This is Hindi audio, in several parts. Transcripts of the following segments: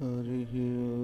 हरिः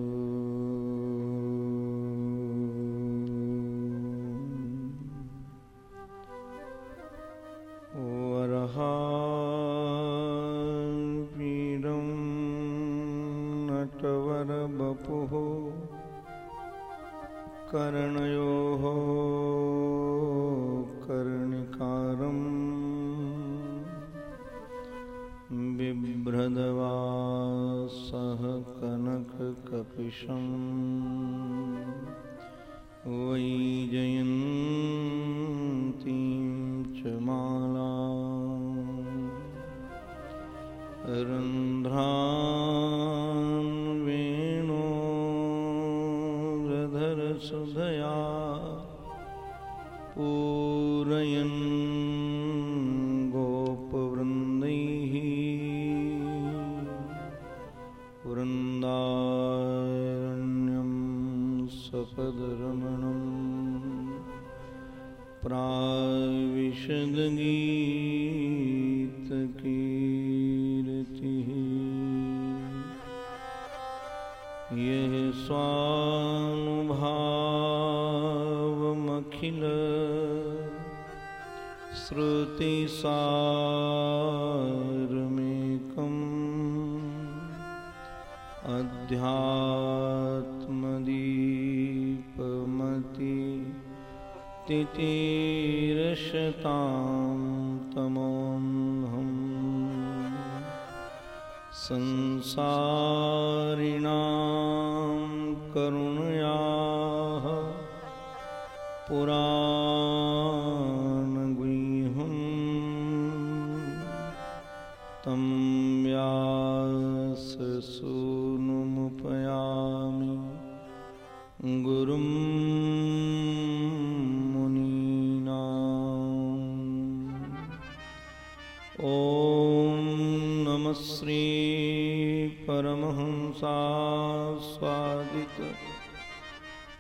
श्रीपरमहंसास्वादित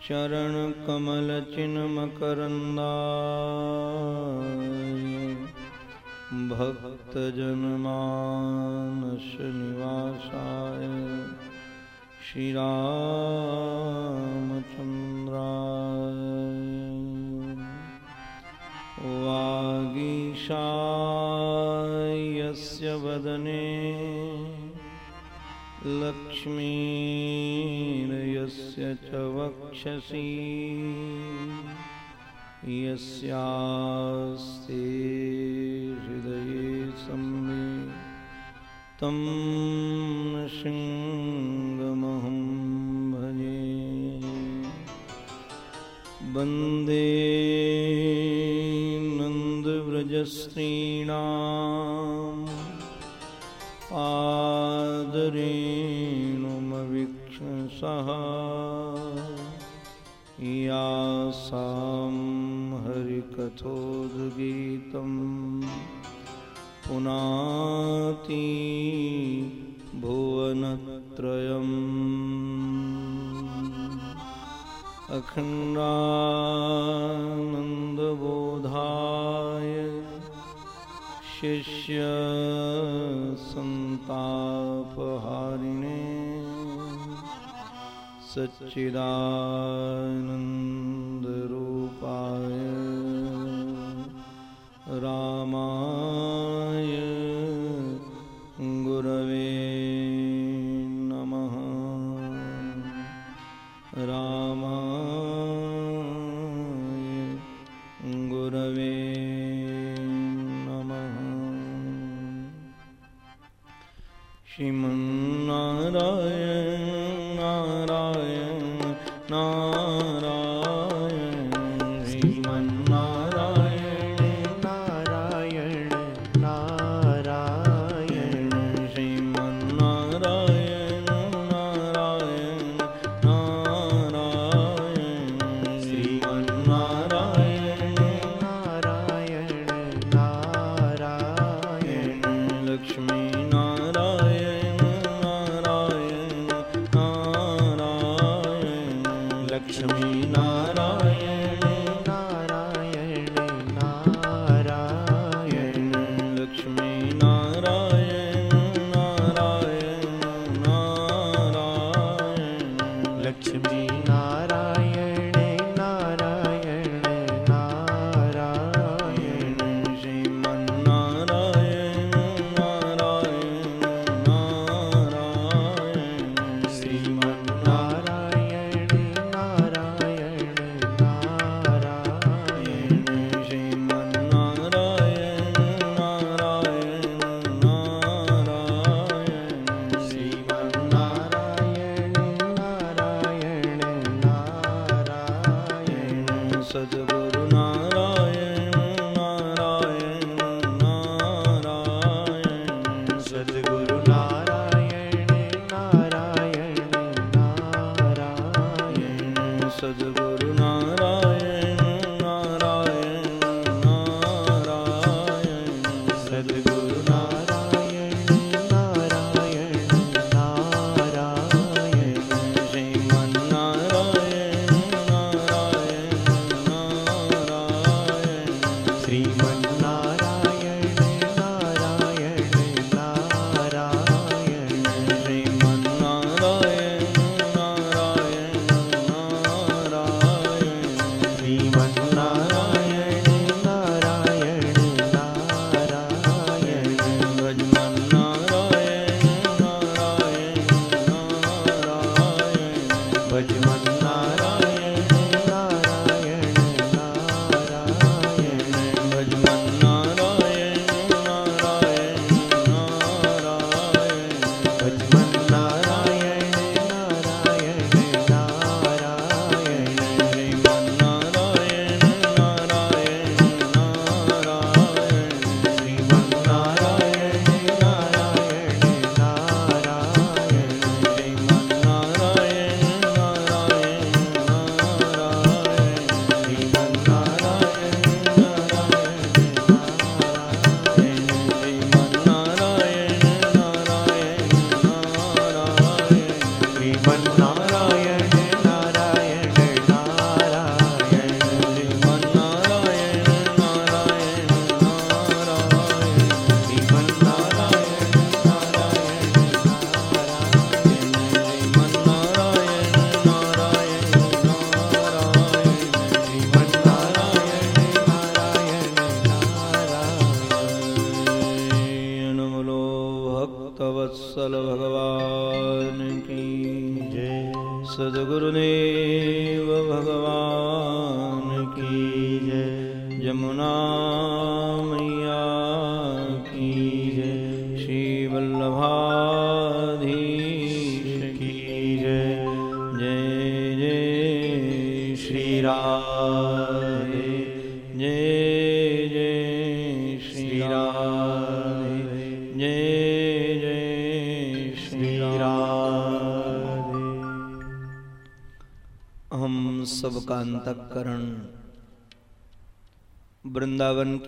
चरणकमलचिन्मकरन्दाय। भक्तजनमानसनिवासाय। श्रीरामचन्द्राय। वागीशायस्य वदने लक्ष्मीर्यस्य च वक्षसि। यस्यास्ते हृदये सम्मे तं सिंहमहं भजे। वंदे नन्दव्रजस्त्रीणाम् आदरेणुमवीक्षसः यासां हरिकथोद्गीतं पुनाति भुवनत्रयम्। अखण्डानन्दबोधाय शिष्यसन्तापहारिणे सच्चिदानन्दरूपाय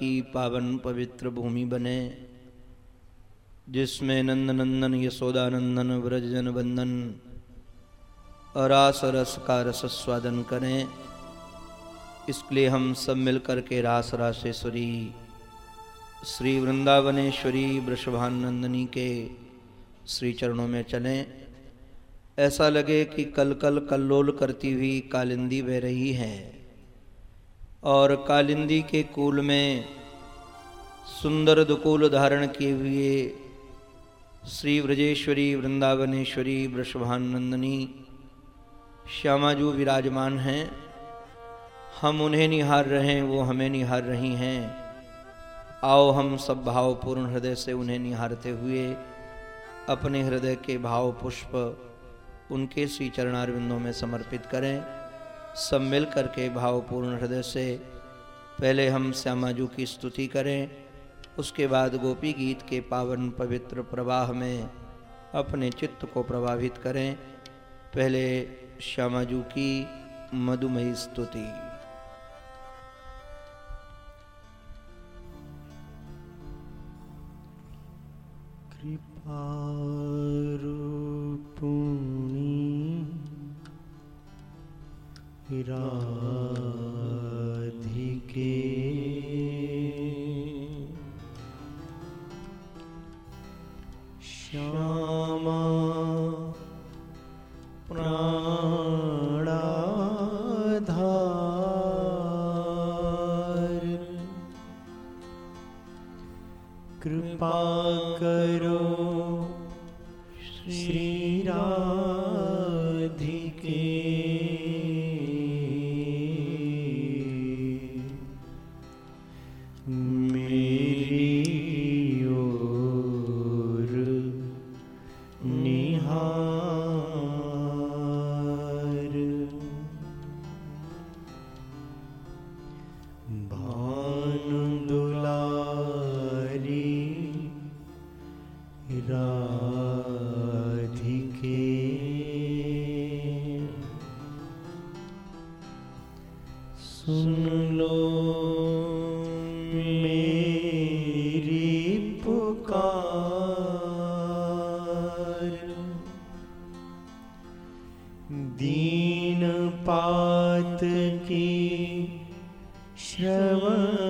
की पावन पवित्र भूमि बने, जिसमें नंद नंदन यशोदानंदन व्रजजन वंदन रास रस का रस स्वादन करें। इसके लिए हम सब मिलकर के रास रासेश्वरी श्री वृंदावनेश्वरी, वृषभानंदनी के श्री चरणों में चलें। ऐसा लगे कि कल कल कल्लोल करती हुई कालिंदी बह रही है। और कालिंदी के कुल में सुंदर दुकूल धारण किए हुए श्री व्रजेश्वरी, वृंदावनेश्वरी वृषभानंदनी श्यामाजू विराजमान हैं, हम उन्हें निहार रहे हैं, वो हमें निहार रही हैं। आओ हम सब भावपूर्ण हृदय से उन्हें निहारते हुए अपने हृदय के भाव पुष्प उनके श्री चरणारविंदों में समर्पित करें। सब मिल करके भावपूर्ण हृदय से पहले हम श्यामाजू की स्तुति करें, उसके बाद गोपी गीत के पावन पवित्र प्रवाह में अपने चित्त को प्रभावित करें। पहले श्यामाजू की मधुमयी स्तुति। कृपा कृपारूपुणी राधिके। श्यामा कृपा करो। दीनपात की श्रवण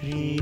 श्री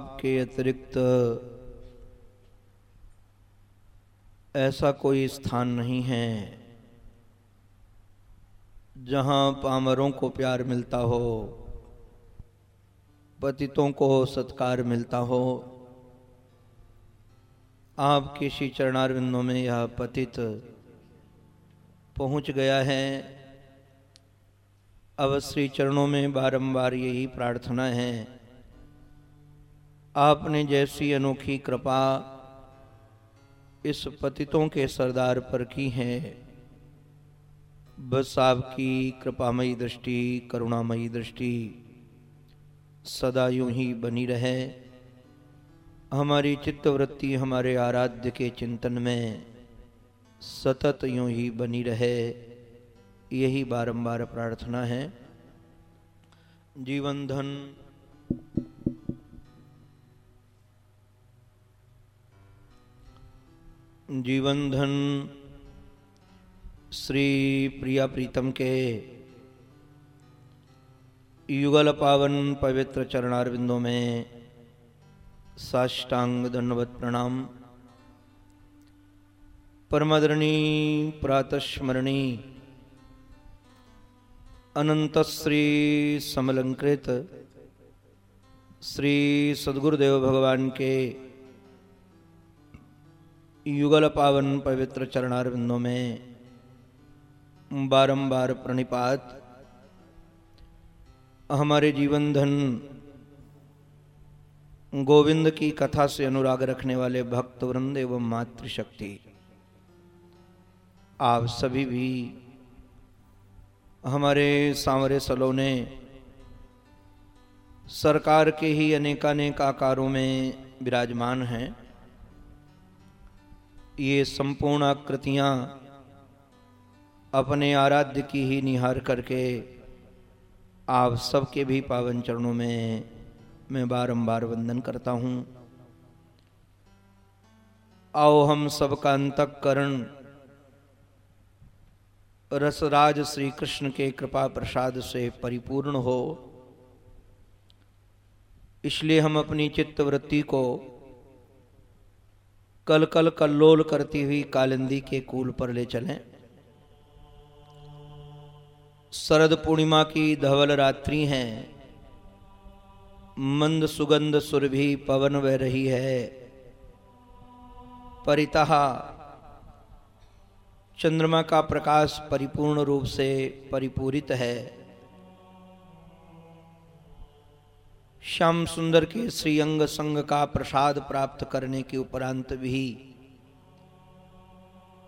आपके अतिरिक्त ऐसा कोई स्थान नहीं है जहाँ पामरों को प्यार मिलता हो, पतितों को सत्कार मिलता हो। आपके श्री चरणारविंदों में यह पतित पहुँच गया है। अब श्री चरणों में बारंबार यही प्रार्थना है आपने जैसी अनोखी कृपा इस पतितों के सरदार पर की है, बस आपकी कृपामयी दृष्टि, करुणामयी दृष्टि सदा यूँ ही बनी रहे। हमारी चित्तवृत्ति हमारे आराध्य के चिंतन में सतत यूँ ही बनी रहे, यही बारंबार प्रार्थना है। जीवन धन जीवन धन श्री प्रिया प्रीतम के युगल पावन पवित्र चरणारविंदों में साष्टांग दंडवत प्रणाम। परमदरणी, प्रातस्मरणी अनंत श्री समलंकृत, श्री सदगुरुदेव भगवान के युगल पावन पवित्र चरणारविंदों में बारंबार प्रणिपात। हमारे जीवन धन, गोविंद की कथा से अनुराग रखने वाले भक्त वृंद एवं मातृशक्ति, आप सभी भी हमारे सांवरे सलोने, सरकार के ही अनेकानेक आकारों में विराजमान हैं। ये संपूर्ण आकृतियाँ अपने आराध्य की ही निहार करके आप सबके भी पावन चरणों में मैं बारंबार वंदन करता हूँ। आओ हम सबका अंतकरण रसराज श्री कृष्ण के कृपा प्रसाद से परिपूर्ण हो। इसलिए हम अपनी चित्तवृत्ति को कल कल कल्लोल करती हुई कालिंदी के कूल पर ले चलें। शरद पूर्णिमा की धवल रात्रि है। मंद सुगंध सुरभि पवन बह रही है। परितः चंद्रमा का प्रकाश परिपूर्ण रूप से परिपूरित है। श्याम सुंदर के श्री अंग संग का प्रसाद प्राप्त करने के उपरांत भी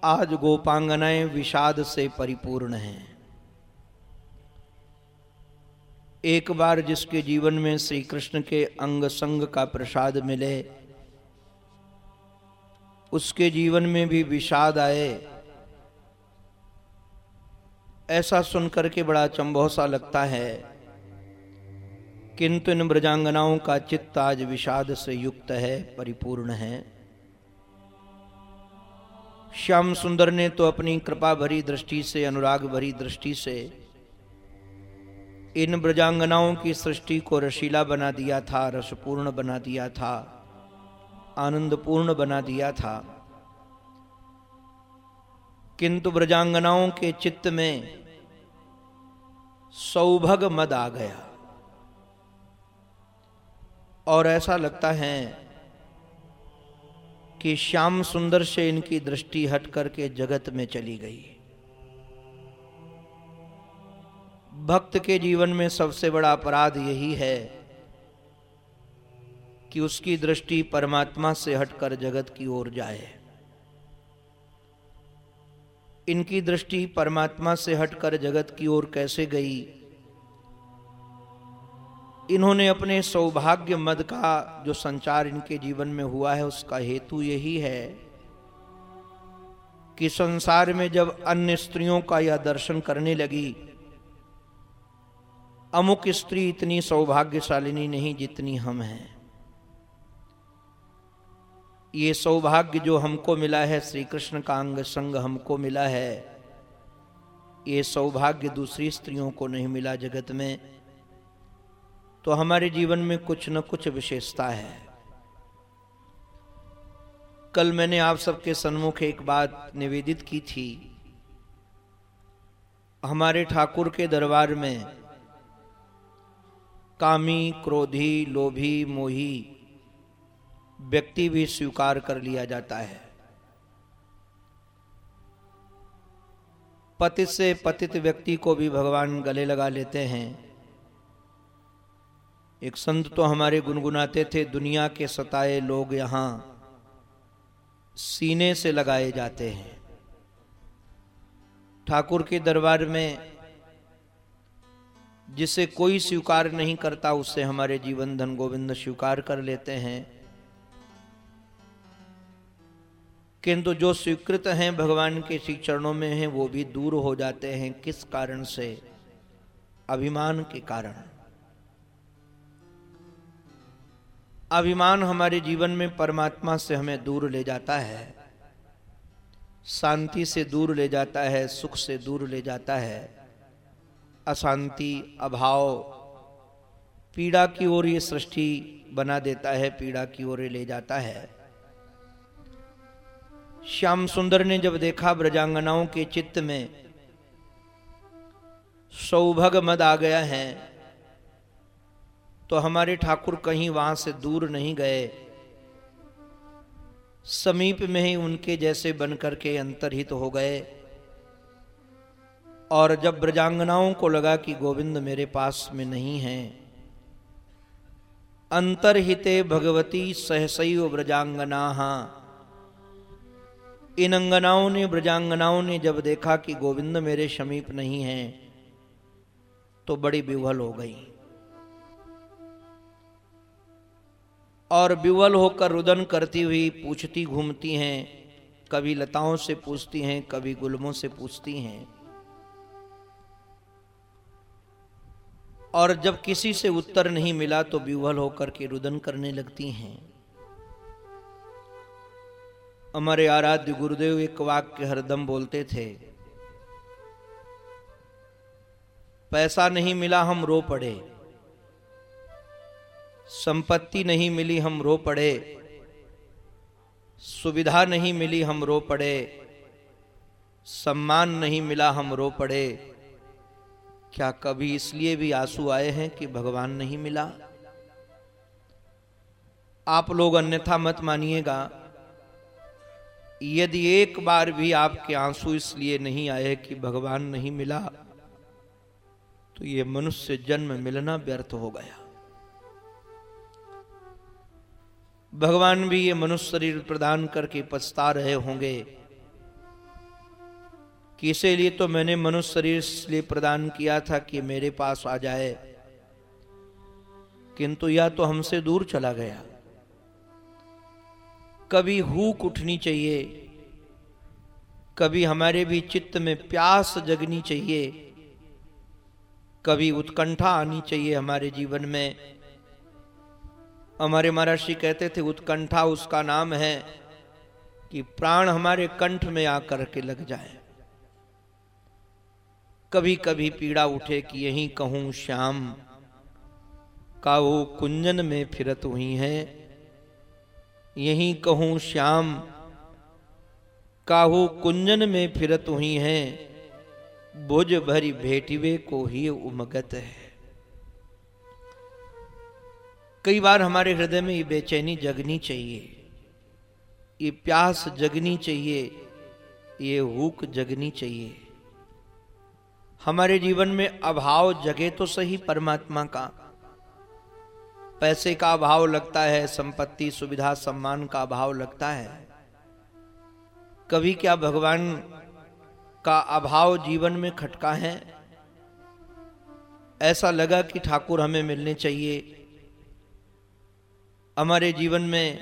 आज गोपांगनाएँ विषाद से परिपूर्ण हैं। एक बार जिसके जीवन में श्री कृष्ण के अंग संग का प्रसाद मिले, उसके जीवन में भी विषाद आए, ऐसा सुनकर के बड़ा चंबो सा लगता है किंतु इन ब्रजांगनाओं का चित्त आज विषाद से युक्त है, परिपूर्ण है। श्याम सुंदर ने तो अपनी कृपा भरी दृष्टि से, अनुराग भरी दृष्टि से इन ब्रजांगनाओं की सृष्टि को रशीला बना दिया था, रसपूर्ण बना दिया था, आनंदपूर्ण बना दिया था। किंतु ब्रजांगनाओं के चित्त में सौभग मद आ गया। और ऐसा लगता है कि श्याम सुंदर से इनकी दृष्टि हट करके जगत में चली गई भक्त के जीवन में सबसे बड़ा अपराध यही है कि उसकी दृष्टि परमात्मा से हटकर जगत की ओर जाए। इनकी दृष्टि परमात्मा से हटकर जगत की ओर कैसे गई? इन्होंने अपने सौभाग्य मद का जो संचार इनके जीवन में हुआ है, उसका हेतु यही है कि संसार में जब अन्य स्त्रियों का यह दर्शन करने लगी, अमुक स्त्री इतनी सौभाग्यशालिनी नहीं जितनी हम हैं। ये सौभाग्य जो हमको मिला है श्री कृष्ण का अंग संग हमको मिला है, ये सौभाग्य दूसरी स्त्रियों को नहीं मिला जगत में। तो हमारे जीवन में कुछ न कुछ विशेषता है। कल मैंने आप सबके सन्मुख एक बात निवेदित की थी। हमारे ठाकुर के दरबार में कामी, क्रोधी, लोभी, मोही व्यक्ति भी स्वीकार कर लिया जाता है। पतित से पतित व्यक्ति को भी भगवान गले लगा लेते हैं। एक संत तो हमारे गुनगुनाते थे, दुनिया के सताए लोग यहाँ सीने से लगाए जाते हैं। ठाकुर के दरबार में जिसे कोई स्वीकार नहीं करता, उससे हमारे जीवन धन गोविंद स्वीकार कर लेते हैं। किंतु जो स्वीकृत हैं, भगवान के श्री चरणों में हैं, वो भी दूर हो जाते हैं। किस कारण से? अभिमान के कारण। अभिमान हमारे जीवन में परमात्मा से हमें दूर ले जाता है। शांति से दूर ले जाता है, सुख से दूर ले जाता है। अशांति, अभाव, पीड़ा की ओर ये सृष्टि बना देता है, पीड़ा की ओर ले जाता है। श्याम सुंदर ने जब देखा ब्रजांगनाओं के चित्त में, सौभग मद आ गया है तो हमारे ठाकुर कहीं वहाँ से दूर नहीं गए। समीप में ही उनके जैसे बनकर के अंतरहित हो गए। और जब ब्रजांगनाओं को लगा कि गोविंद मेरे पास में नहीं है, अंतरहिते भगवती सहसैव ब्रजांगना। इन अंगनाओं ने, ब्रजांगनाओं ने जब देखा कि गोविंद मेरे समीप नहीं है तो बड़ी विवल हो गई। और विवल होकर रुदन करती हुई पूछती घूमती हैं, कभी लताओं से पूछती हैं, कभी गुलमों से पूछती हैं। और जब किसी से उत्तर नहीं मिला तो विवल होकर के रुदन करने लगती हैं। हमारे आराध्य गुरुदेव एक वाक्य हरदम बोलते थे, पैसा नहीं मिला हम रो पड़े संपत्ति नहीं मिली हम रो पड़े। सुविधा नहीं मिली हम रो पड़े। सम्मान नहीं मिला हम रो पड़े। क्या कभी इसलिए भी आँसू आए हैं कि भगवान नहीं मिला? आप लोग अन्यथा मत मानिएगा। यदि एक बार भी आपके आँसू इसलिए नहीं आए कि भगवान नहीं मिला तो ये मनुष्य जन्म मिलना व्यर्थ हो गया। भगवान भी ये मनुष्य शरीर प्रदान करके पछता रहे होंगे। कि इसीलिए तो मैंने मनुष्य शरीर इसलिए प्रदान किया था कि मेरे पास आ जाए। किंतु यह तो हमसे दूर चला गया। कभी हूक उठनी चाहिए। कभी हमारे भी चित्त में प्यास जगनी चाहिए। कभी उत्कंठा आनी चाहिए हमारे जीवन में। हमारे महर्षि कहते थे, उत्कंठा उसका नाम है कि प्राण हमारे कंठ में आकर के लग जाए। कभी कभी पीड़ा उठे कि यही कहूँ, श्याम, का वो कुंजन में फिरत हुई है। यही कहूँ, श्याम काहू कुंजन में फिरत हुई हैं। भुज भरी भेटिवे को ही उमगत है। कई बार हमारे हृदय में ये बेचैनी जगनी चाहिए, ये प्यास जगनी चाहिए, ये हुक जगनी चाहिए। हमारे जीवन में अभाव जगे तो सही परमात्मा का। पैसे का अभाव लगता है, संपत्ति, सुविधा, सम्मान का अभाव लगता है। कभी क्या भगवान का अभाव जीवन में खटका है? ऐसा लगा कि ठाकुर हमें मिलने चाहिए हमारे जीवन में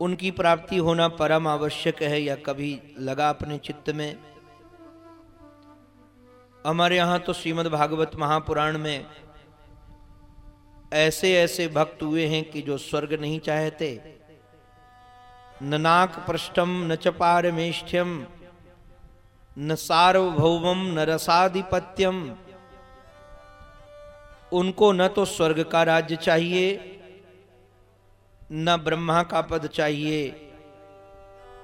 उनकी प्राप्ति होना परम आवश्यक है या कभी लगा अपने चित्त में? हमारे यहाँ तो श्रीमद् भागवत महापुराण में ऐसे ऐसे भक्त हुए हैं कि जो स्वर्ग नहीं चाहते। न नाक पृष्ठम, न च पारमेष्ठ्यम न सार्वभौमम, न रसाधिपत्यम उनको न तो स्वर्ग का राज्य चाहिए, न ब्रह्मा का पद चाहिए,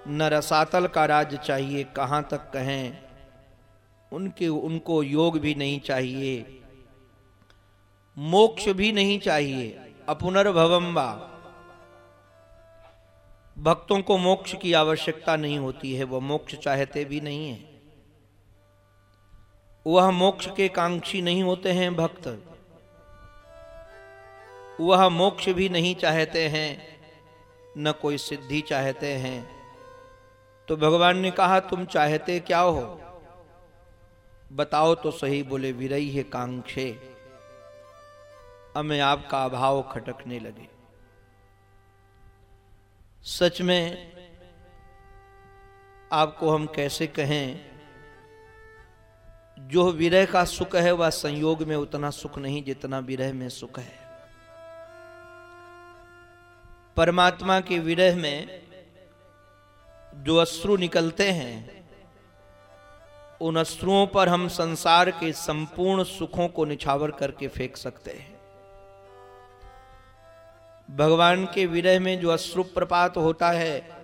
न रसातल का राज्य चाहिए, कहाँ तक कहें? उनके, उनको योग भी नहीं चाहिए, मोक्ष भी नहीं चाहिए अपुनर्भवम बा भक्तों को मोक्ष की आवश्यकता नहीं होती है वह मोक्ष चाहते भी नहीं है। वह मोक्ष के कांक्षी नहीं होते हैं भक्त। वह मोक्ष भी नहीं चाहते हैं, न कोई सिद्धि चाहते हैं। तो भगवान ने कहा, तुम चाहते क्या हो? बताओ तो सही, बोले विरई है कांक्षे। हमें आपका अभाव खटकने लगे। सच में, आपको हम कैसे कहें, जो विरह का सुख है, वह संयोग में उतना सुख नहीं जितना विरह में सुख है। परमात्मा के विरह में जो अश्रु निकलते हैं, उन अश्रुओं पर हम संसार के संपूर्ण सुखों को निछावर करके फेंक सकते हैं। भगवान के विरह में जो अश्रु प्रपात होता है,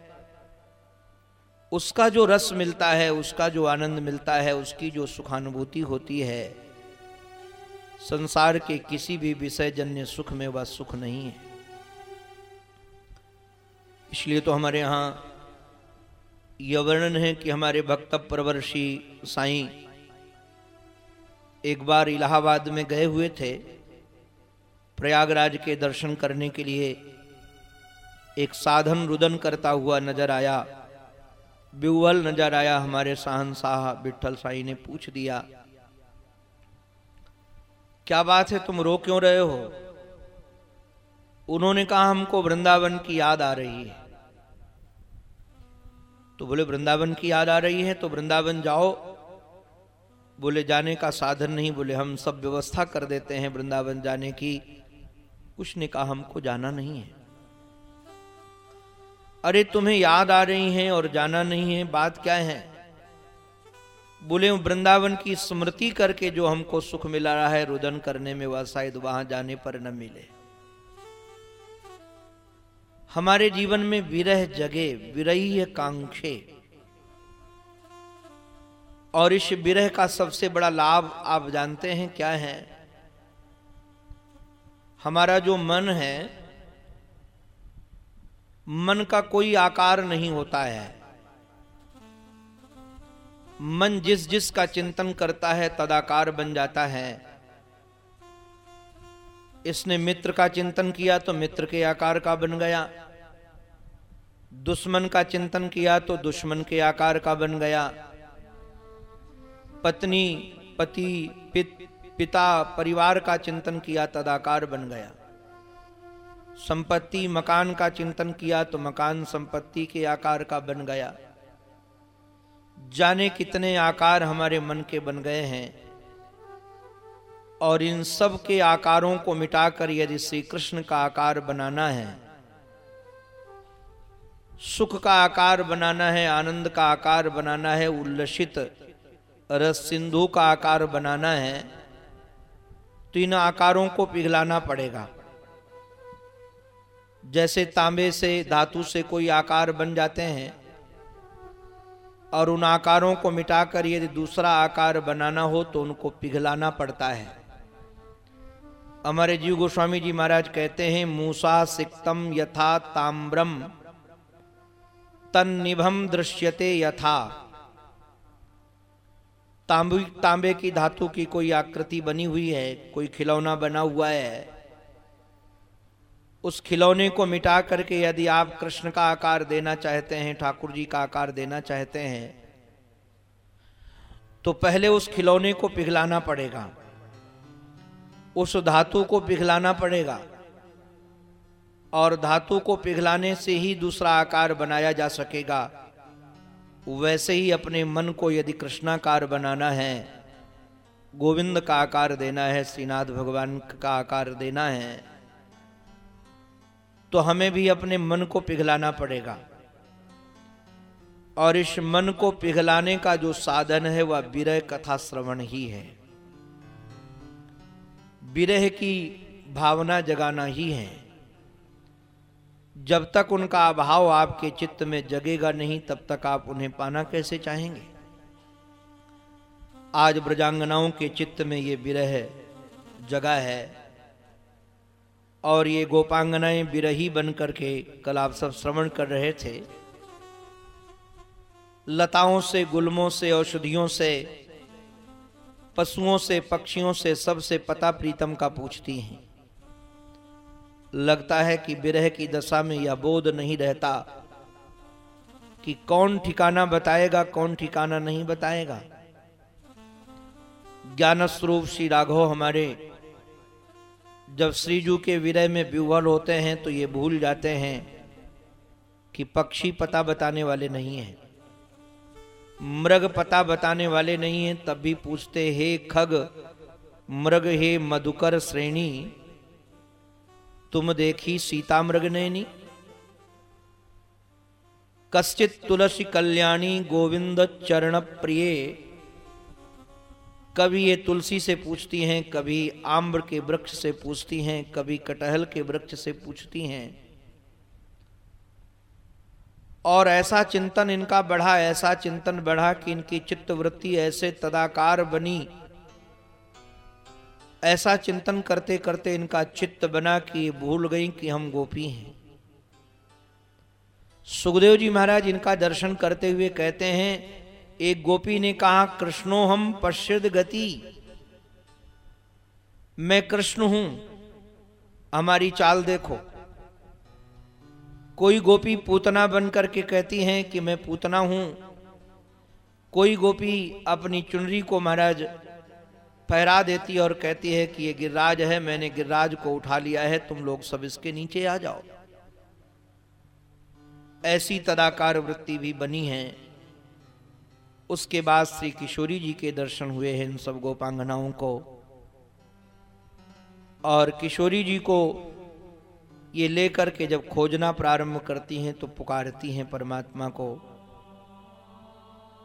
उसका जो रस मिलता है, उसका जो आनंद मिलता है, उसकी जो सुखानुभूति होती है, संसार के किसी भी विषय जन्य सुख में वह सुख नहीं है। इसलिए तो हमारे यहाँ यह वर्णन है कि हमारे भक्त प्रवर्षी साईं एक बार इलाहाबाद में गए हुए थे, प्रयागराज के दर्शन करने के लिए। एक साधन रुदन करता हुआ नज़र आया बिवल नज़र आया हमारे शाहनशाह बिठल साई ने पूछ दिया, क्या बात है, तुम रो क्यों रहे हो? उन्होंने कहा, हमको वृंदावन की याद आ रही है। तो बोले, वृंदावन की याद आ रही है तो वृंदावन जाओ। बोले, जाने का साधन नहीं, बोले, हम सब व्यवस्था कर देते हैं वृंदावन जाने की। उसने कहा, हमको जाना नहीं है। अरे, तुम्हें याद आ रही है और जाना नहीं है, बात क्या है? बोले, वृंदावन की स्मृति करके जो हमको सुख मिला रहा है, रुदन करने में वह शायद वहाँ जाने पर न मिले। हमारे जीवन में विरह जगे विरही कांक्षे। और इस विरह का सबसे बड़ा लाभ आप जानते हैं क्या है? हमारा जो मन है, मन का कोई आकार नहीं होता है। मन जिस जिस का चिंतन करता है, तदाकार बन जाता है। इसने मित्र का चिंतन किया तो मित्र के आकार का बन गया। दुश्मन का चिंतन किया तो दुश्मन के आकार का बन गया। पत्नी पति पित, पिता परिवार का चिंतन किया तदाकार बन गया। संपत्ति मकान का चिंतन किया तो मकान संपत्ति के आकार का बन गया। जाने कितने आकार हमारे मन के बन गए हैं और इन सब के आकारों को मिटाकर यदि श्री कृष्ण का आकार बनाना है सुख का आकार बनाना है, आनंद का आकार बनाना है, उल्लसित रस सिंधु का आकार बनाना है तो इन आकारों को पिघलाना पड़ेगा। जैसे तांबे से, धातु से कोई आकार बन जाते हैं और उन आकारों को मिटाकर यदि दूसरा आकार बनाना हो तो उनको पिघलाना पड़ता है। हमारे जीव गोस्वामी जी महाराज कहते हैं, मूसा सिक्तम यथा ताम्रम तन्निभम दृश्यते यथा। तांबे तांबे की धातु की कोई आकृति बनी हुई है, कोई खिलौना बना हुआ है, उस खिलौने को मिटा करके यदि आप कृष्ण का आकार देना चाहते हैं, ठाकुर जी का आकार देना चाहते हैं तो पहले उस खिलौने को पिघलाना पड़ेगा। उस धातु को पिघलाना पड़ेगा। और धातु को पिघलाने से ही दूसरा आकार बनाया जा सकेगा। वैसे ही अपने मन को यदि कृष्णाकार बनाना है, गोविंद का आकार देना है, श्रीनाथ भगवान का आकार देना है तो हमें भी अपने मन को पिघलाना पड़ेगा। और इस मन को पिघलाने का जो साधन है, वह विरह कथा श्रवण ही है। विरह की भावना जगाना ही है। जब तक उनका अभाव आपके चित्त में जगेगा नहीं, तब तक आप उन्हें पाना कैसे चाहेंगे? आज ब्रजांगनाओं के चित्त में ये विरह जगह है और ये गोपांगनाएँ विरही बन करके कल आप सब श्रवण कर रहे थे। लताओं से, गुलमों से, औषधियों से, पशुओं से, पक्षियों से सबसे पता प्रीतम का पूछती हैं। लगता है कि विरह की दशा में यह बोध नहीं रहता कि कौन ठिकाना बताएगा, कौन ठिकाना नहीं बताएगा। ज्ञान स्वरूप श्री राघव हमारे, जब श्रीजू के विरह में विवल होते हैं तो ये भूल जाते हैं कि पक्षी पता बताने वाले नहीं हैं। मृग पता बताने वाले नहीं हैं, तब भी पूछते, हे खग, मृग हे मधुकर श्रेणी तुम देखी सीता मृग नैनी? कश्चित तुलसी कल्याणी गोविंद चरण प्रिय कभी ये तुलसी से पूछती हैं, कभी आम्र के वृक्ष से पूछती हैं, कभी कटहल के वृक्ष से पूछती हैं। और ऐसा चिंतन इनका बढ़ा, ऐसा चिंतन बढ़ा कि इनकी चित्त वृत्ति ऐसे तदाकार बनी ऐसा चिंतन करते करते इनका चित्त बना कि भूल गई कि हम गोपी हैं। सुखदेव जी महाराज इनका दर्शन करते हुए कहते हैं, एक गोपी ने कहा, कृष्णो हम पश्चिद गति। मैं कृष्ण हूँ। हमारी चाल देखो। कोई गोपी पूतना बन करके कहती हैं कि मैं पूतना हूँ। कोई गोपी अपनी चुनरी को महाराज फहरा देती और कहती है कि ये गिरिराज है, मैंने गिरिराज को उठा लिया है, तुम लोग सब इसके नीचे आ जाओ। ऐसी तदाकार वृत्ति भी बनी है। उसके बाद श्री किशोरी जी के दर्शन हुए हैं इन सब गोपांगनाओं को। और किशोरी जी को ये लेकर के जब खोजना प्रारंभ करती हैं तो पुकारती हैं परमात्मा को।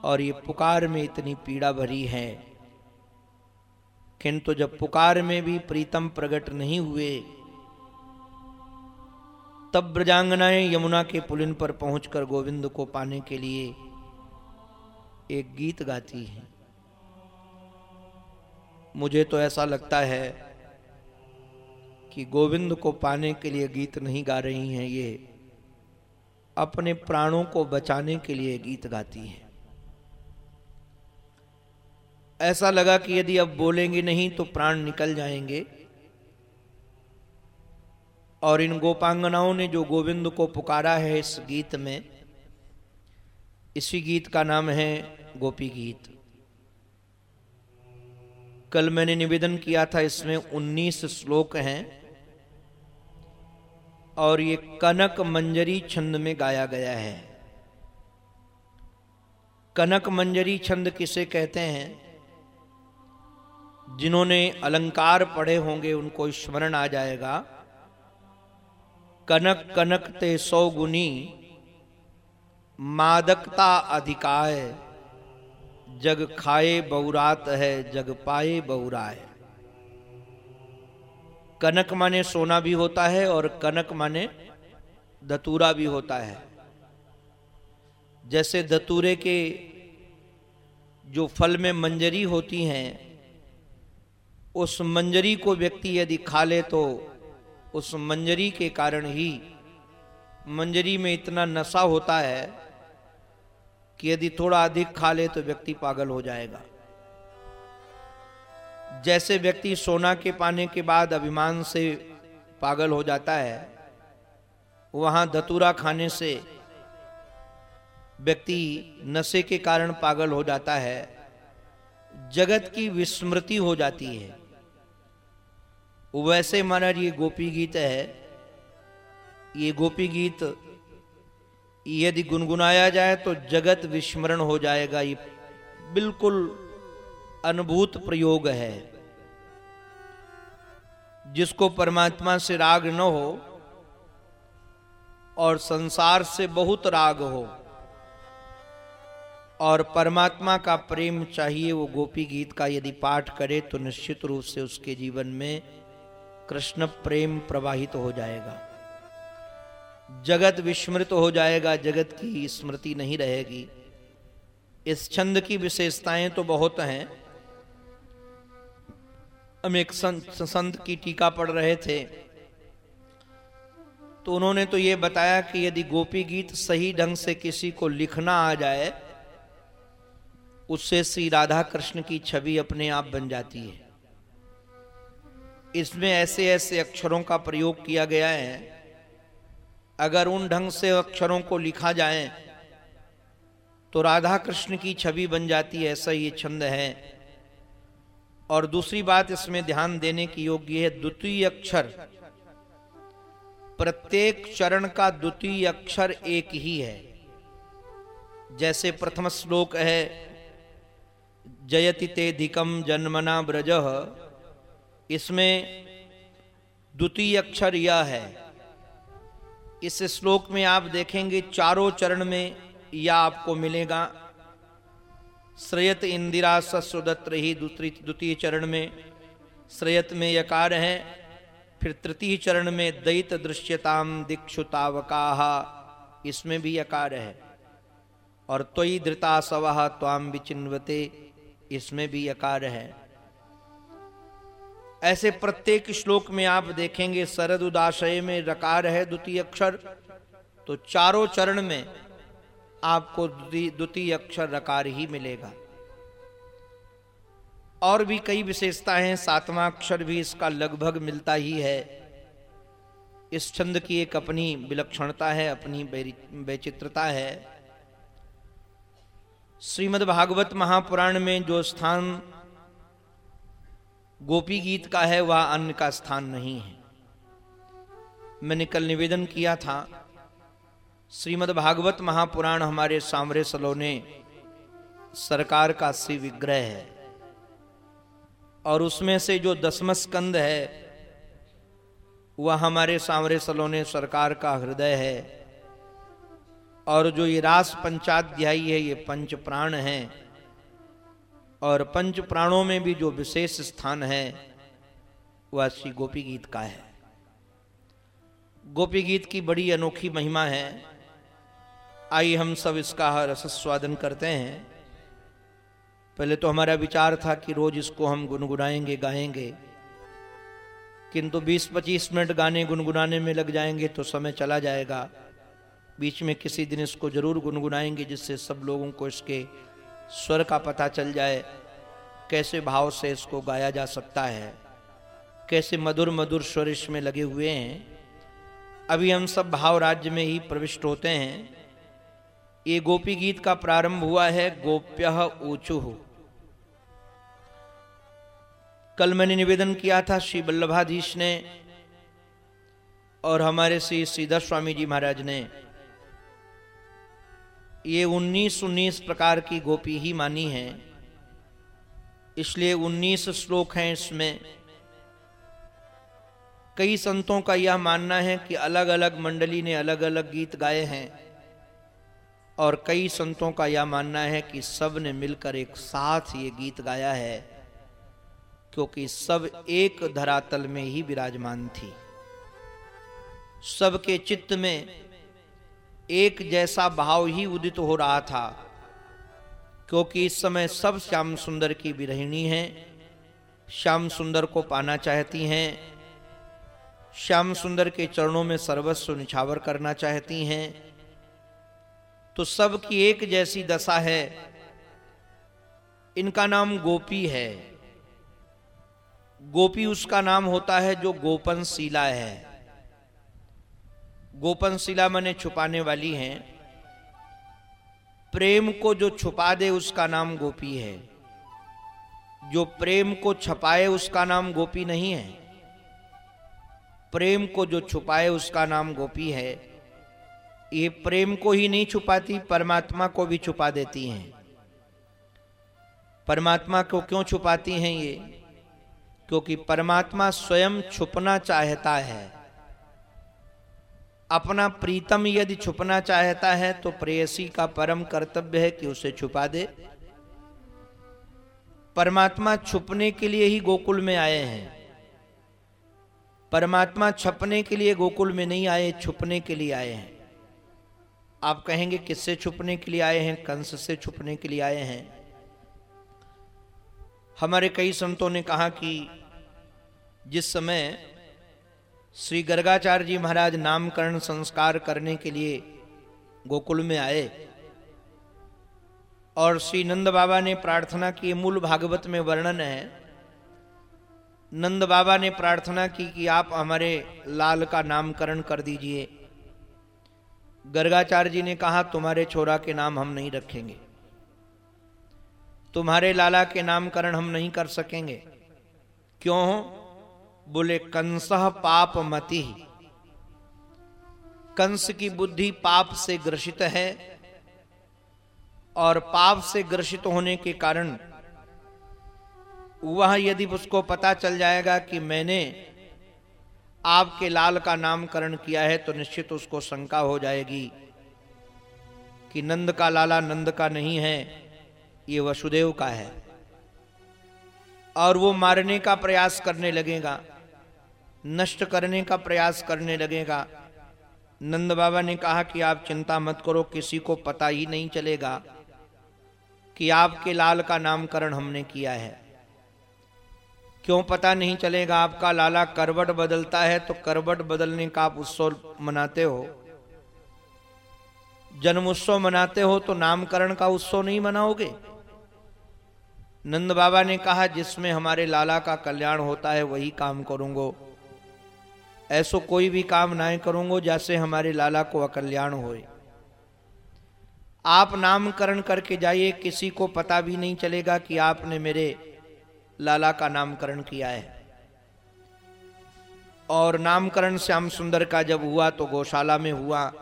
और ये पुकार में इतनी पीड़ा भरी है। किंतु जब पुकार में भी प्रीतम प्रकट नहीं हुए, तब ब्रजांगनाएँ यमुना के पुलिन पर पहुंचकर गोविंद को पाने के लिए एक गीत गाती हैं। मुझे तो ऐसा लगता है कि गोविंद को पाने के लिए गीत नहीं गा रही हैं, ये अपने प्राणों को बचाने के लिए गीत गाती हैं। ऐसा लगा कि यदि अब बोलेंगे नहीं तो प्राण निकल जाएँगे। और इन गोपांगनाओं ने जो गोविंद को पुकारा है इस गीत में, इसी गीत का नाम है गोपी गीत। कल मैंने निवेदन किया था, इसमें 19 श्लोक हैं, और ये कनक मंजरी छंद में गाया गया है। कनक मंजरी छंद किसे कहते हैं? जिन्होंने अलंकार पढ़े होंगे, उनको स्मरण आ जाएगा। कनक कनक ते सौ गुनी, मादकता अधिकाय, जग खाए बहुरात है, जग पाए बहुराय। कनक माने सोना भी होता है और कनक माने धतूरा भी होता है। जैसे धतूरे के जो फल में मंजरी होती हैं उस मंजरी को व्यक्ति यदि खा ले तो उस मंजरी के कारण ही मंजरी में इतना नशा होता है कि यदि थोड़ा अधिक खा ले तो व्यक्ति पागल हो जाएगा। जैसे व्यक्ति सोना के पाने के बाद अभिमान से पागल हो जाता है, वहाँ धतूरा खाने से व्यक्ति नशे के कारण पागल हो जाता है, जगत की विस्मृति हो जाती है। वैसे महाराज ये गोपी गीत है। ये गोपी गीत यदि गुनगुनाया जाए तो जगत विस्मरण हो जाएगा। ये बिल्कुल अनुभूत प्रयोग है। जिसको परमात्मा से राग न हो और संसार से बहुत राग हो और परमात्मा का प्रेम चाहिए वो गोपी गीत का यदि पाठ करे तो निश्चित रूप से उसके जीवन में कृष्ण प्रेम प्रवाहित हो जाएगा। जगत विस्मृत हो जाएगा जगत की स्मृति नहीं रहेगी। इस छंद की विशेषताएँ तो बहुत हैं। हम एक संत, संत की टीका पढ़ रहे थे। तो उन्होंने तो ये बताया कि यदि गोपी गीत सही ढंग से किसी को लिखना आ जाए उससे श्री राधा कृष्ण की छवि अपने आप बन जाती है। इसमें ऐसे ऐसे अक्षरों का प्रयोग किया गया है। अगर उन ढंग से अक्षरों को लिखा जाए तो राधा कृष्ण की छवि बन जाती है, ऐसा ये छंद है। और दूसरी बात इसमें ध्यान देने की योग्य है, द्वितीय अक्षर। प्रत्येक चरण का द्वितीय अक्षर एक ही है। जैसे प्रथम श्लोक है, जयति ते धिकम जन्मना ब्रज। इसमें द्वितीय अक्षर यह है। इस श्लोक में आप देखेंगे चारों चरण में यह आपको मिलेगा। श्रेयत इंदिरा सस्वदत्र ही दूसरी, द्वितीय चरण में। श्रेयत में यकार है, फिर तृतीय चरण में दैत दृश्यताम दीक्षुतावका। इसमें भी यकार है। और त्वयी धृता सवाह त्वाम विचिन्वते, इसमें भी यकार है। ऐसे प्रत्येक श्लोक में आप देखेंगे, शरद उदाशय में रकार है द्वितीय अक्षर। तो चारों चरण में आपको द्वितीय अक्षर रकार ही मिलेगा। और भी कई विशेषताएँ हैं, सातवां अक्षर भी इसका लगभग मिलता ही है। इस छंद की एक अपनी विलक्षणता है, अपनी वैचित्रता है। श्रीमद् भागवत महापुराण में जो स्थान गोपी गीत का है, वह अन्न का स्थान नहीं है। मैंने कल निवेदन किया था, श्रीमद् भागवत महापुराण हमारे सामरे सलोने सरकार का श्री विग्रह है। और उसमें से जो दसम स्कंद है, वह हमारे सांवरे सलोने सरकार का हृदय है। और जो ये रास पंचाध्यायी है, ये पंच प्राण है। और पंच प्राणों में भी जो विशेष स्थान है, वह श्री गोपी गीत का है। गोपी गीत की बड़ी अनोखी महिमा है। आइए हम सब इसका रस स्वादन करते हैं। पहले तो हमारा विचार था कि रोज इसको हम गुनगुनाएँगे, गाएँगे। किंतु 20-25 मिनट गाने गुनगुनाने में लग जाएँगे तो समय चला जाएगा। बीच में किसी दिन इसको ज़रूर गुनगुनाएँगे, जिससे सब लोगों को इसके स्वर का पता चल जाए, कैसे भाव से इसको गाया जा सकता है, कैसे मधुर मधुर स्वर इसमें लगे हुए हैं। अभी हम सब भाव राज्य में ही प्रविष्ट होते हैं। ये गोपी गीत का प्रारंभ हुआ है, गोप्य ऊंचू। कल मैंने निवेदन किया था श्री वल्लभाधीश ने और हमारे श्री सीधा स्वामी जी महाराज ने ये उन्नीस उन्नीस प्रकार की गोपी ही मानी है। इसलिए उन्नीस श्लोक हैं इसमें। कई संतों का यह मानना है कि अलग अलग मंडली ने अलग अलग गीत गाए हैं और कई संतों का यह मानना है कि सबने मिलकर एक साथ ये गीत गाया है, क्योंकि सब एक धरातल में ही विराजमान थी। सबके चित्त में एक जैसा भाव ही उदित हो रहा था, क्योंकि इस समय सब श्याम सुंदर की विरहिणी हैं, श्याम सुंदर को पाना चाहती हैं, श्याम सुंदर के चरणों में सर्वस्व निछावर करना चाहती हैं तो सब की एक जैसी दशा है। इनका नाम गोपी है। गोपी उसका नाम होता है जो गोपन शीला है। गोपन शिला मने छुपाने वाली हैं। प्रेम को जो छुपा दे उसका नाम गोपी है। जो प्रेम को छपाए उसका नाम गोपी नहीं है। प्रेम को जो छुपाए उसका नाम गोपी है, ये प्रेम को ही नहीं छुपाती, परमात्मा को भी छुपा देती हैं। परमात्मा को क्यों छुपाती हैं ये? क्योंकि परमात्मा स्वयं छुपना चाहता है। अपना प्रीतम यदि छुपना चाहता है तो प्रेयसी का परम कर्तव्य है कि उसे छुपा दे। परमात्मा छुपने के लिए ही गोकुल में आए हैं। परमात्मा छपने के लिए गोकुल में नहीं आए, छुपने के लिए आए हैं। आप कहेंगे, किससे छुपने के लिए आए हैं? कंस से छुपने के लिए आए हैं। हमारे कई संतों ने कहा कि जिस समय श्री गर्गाचार्य जी महाराज नामकरण संस्कार करने के लिए गोकुल में आए और श्री नंद बाबा ने प्रार्थना की मूल भागवत में वर्णन है। नंद बाबा ने प्रार्थना की कि आप हमारे लाल का नामकरण कर दीजिए। गर्गाचार्य जी ने कहा, तुम्हारे छोरा के नाम हम नहीं रखेंगे। तुम्हारे लाला के नामकरण हम नहीं कर सकेंगे। क्यों? बोले, कंस पाप मति। कंस की बुद्धि पाप से ग्रसित है और पाप से ग्रसित होने के कारण वह यदि उसको पता चल जाएगा कि मैंने आपके लाल का नामकरण किया है तो निश्चित उसको शंका हो जाएगी कि नंद का लाला नंद का नहीं है, ये वसुदेव का है। और वो मारने का प्रयास करने लगेगा, नष्ट करने का प्रयास करने लगेगा। नंद बाबा ने कहा कि आप चिंता मत करो, किसी को पता ही नहीं चलेगा कि आपके लाल का नामकरण हमने किया है। क्यों पता नहीं चलेगा, आपका लाला करवट बदलता है तो करवट बदलने का आप उत्सव मनाते हो। जन्म उत्सव मनाते हो तो नामकरण का उत्सव नहीं मनाओगे? नंद बाबा ने कहा, जिसमें हमारे लाला का कल्याण होता है, वही काम करूंगो। ऐसो कोई भी काम ना करूंगो, जैसे हमारे लाला को अकल्याण होए। आप नामकरण करके जाइए, किसी को पता भी नहीं चलेगा कि आपने मेरे लाला का नामकरण किया है। और नामकरण श्याम सुंदर का जब हुआ तो गौशाला में हुआ।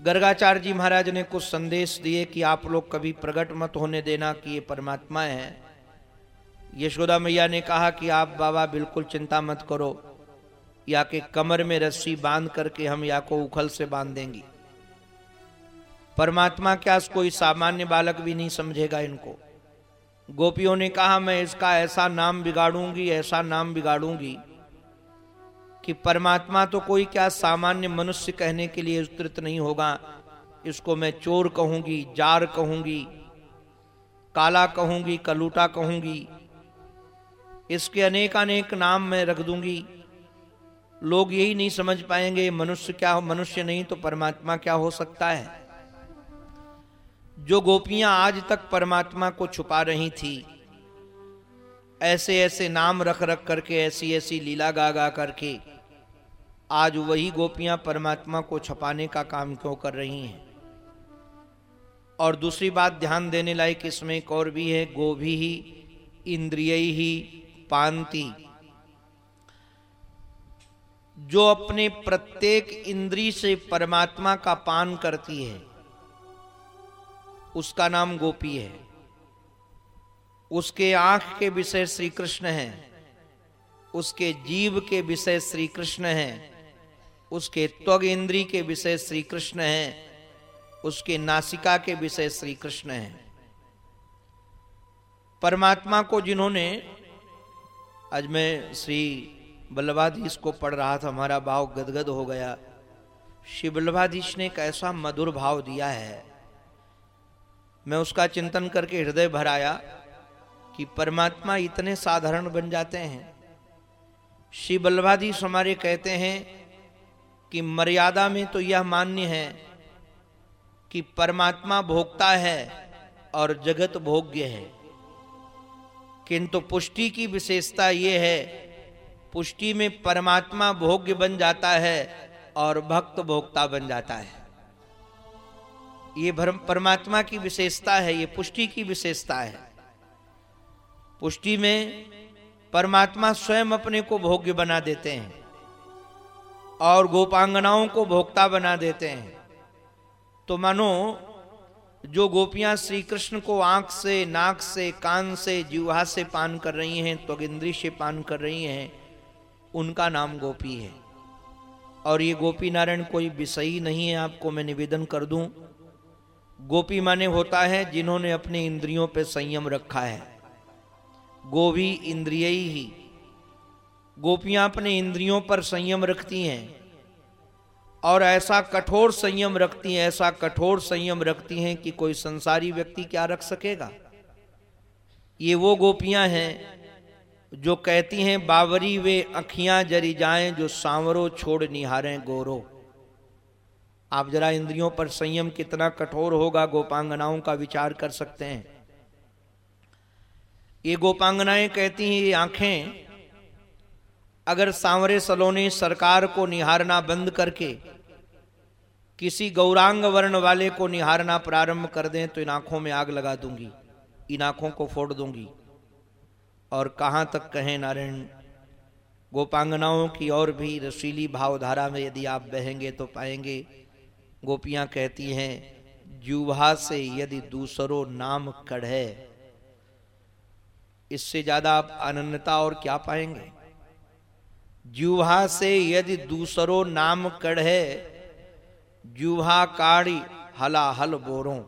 गर्गाचार्य जी महाराज ने कुछ संदेश दिए कि आप लोग कभी प्रकट मत होने देना कि ये परमात्मा है। यशोदा मैया ने कहा कि आप बाबा बिल्कुल चिंता मत करो, या के कमर में रस्सी बाँध करके हम या को उखल से बाँध देंगी। परमात्मा क्या कोई सामान्य बालक भी नहीं समझेगा इनको। गोपियों ने कहा, मैं इसका ऐसा नाम बिगाड़ूँगी, ऐसा नाम बिगाड़ूँगी कि परमात्मा तो कोई क्या सामान्य मनुष्य कहने के लिए उस्तृत नहीं होगा। इसको मैं चोर कहूँगी, जार कहूँगी, काला कहूँगी, कलूटा कहूँगी। इसके अनेक अनेक नाम मैं रख दूँगी। लोग यही नहीं समझ पाएँगे, मनुष्य क्या हो मनुष्य नहीं तो परमात्मा क्या हो सकता है। जो गोपियाँ आज तक परमात्मा को छुपा रही थी ऐसे ऐसे नाम रख रख करके ऐसी ऐसी लीला गा गा करके आज वही गोपियाँ परमात्मा को छपाने का काम क्यों कर रही हैं? और दूसरी बात ध्यान देने लायक इसमें एक और भी है, गोभी ही इंद्रिय ही, पांति। जो अपने प्रत्येक इंद्री से परमात्मा का पान करती है, उसका नाम गोपी है। उसके आँख के विषय श्री कृष्ण है, उसके जीव के विषय श्री कृष्ण है उसके त्वग इंद्री के विषय श्री कृष्ण है, उसके नासिका के विषय श्री कृष्ण है। परमात्मा को जिन्होंने, आज मैं श्री बल्लभाधीश को पढ़ रहा था, हमारा भाव गदगद हो गया। श्री बल्लभाधीश ने एक ऐसा मधुर भाव दिया है। मैं उसका चिंतन करके हृदय भराया कि परमात्मा इतने साधारण बन जाते हैं। श्री बल्लभाधीश हमारे कहते हैं कि मर्यादा में तो यह मान्य है कि परमात्मा भोगता है और जगत भोग्य है। किंतु पुष्टि की विशेषता यह है, पुष्टि में परमात्मा भोग्य बन जाता है और भक्त भोक्ता बन जाता है। ये परमात्मा की विशेषता है, ये पुष्टि की विशेषता है। पुष्टि में परमात्मा स्वयं अपने को भोग्य बना देते हैं। और गोपांगनाओं को भोक्ता बना देते हैं। तो मानो, जो गोपियाँ श्री कृष्ण को आँख से, नाक से, कान से, जीवा से पान कर रही हैं तो इंद्री से पान कर रही हैं, उनका नाम गोपी है। और ये गोपी नारायण कोई विषयी नहीं है, आपको मैं निवेदन कर दूँ। गोपी माने होता है जिन्होंने अपने इंद्रियों पर संयम रखा है। गोभी इंद्रिय ही। गोपियाँ अपने इंद्रियों पर संयम रखती हैं और ऐसा कठोर संयम रखती हैं, ऐसा कठोर संयम रखती हैं कि कोई संसारी व्यक्ति क्या रख सकेगा? ये वो गोपियाँ हैं जो कहती हैं, बावरी वे अखियाँ जरी जाएँ जो सांवरो छोड़ निहारें गोरो। आप जरा इंद्रियों पर संयम कितना कठोर होगा, गोपांगनाओं का विचार कर सकते हैं। ये गोपांगनाएँ कहती हैं, ये आँखें अगर सांवरे सलोनी सरकार को निहारना बंद करके किसी गौरांग वर्ण वाले को निहारना प्रारंभ कर दें तो इन आँखों में आग लगा दूँगी, इन आँखों को फोड़ दूँगी। और कहाँ तक कहें नारायण, गोपांगनाओं की और भी रसीली भावधारा में यदि आप बहेंगे तो पाएँगे। गोपियाँ कहती हैं, जुहा से यदि दूसरो नाम कढ़े, इससे ज़्यादा आप अनन्यता और क्या पाएँगे? जुहा से यदि दूसरो नाम कढ़े जुहा काड़ी हला हल बोरों।